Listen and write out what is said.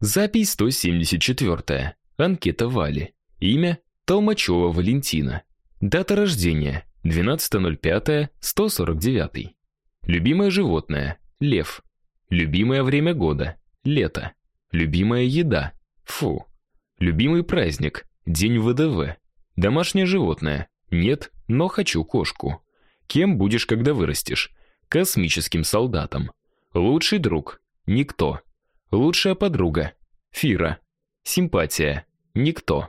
Запись 174. Анкета Вали. Имя Толмачева Валентина. Дата рождения 12.05.149. Любимое животное лев. Любимое время года лето. Любимая еда фу. Любимый праздник день ВДВ. Домашнее животное нет, но хочу кошку. Кем будешь, когда вырастешь? Космическим солдатом. Лучший друг никто. Лучшая подруга Фира. Симпатия никто.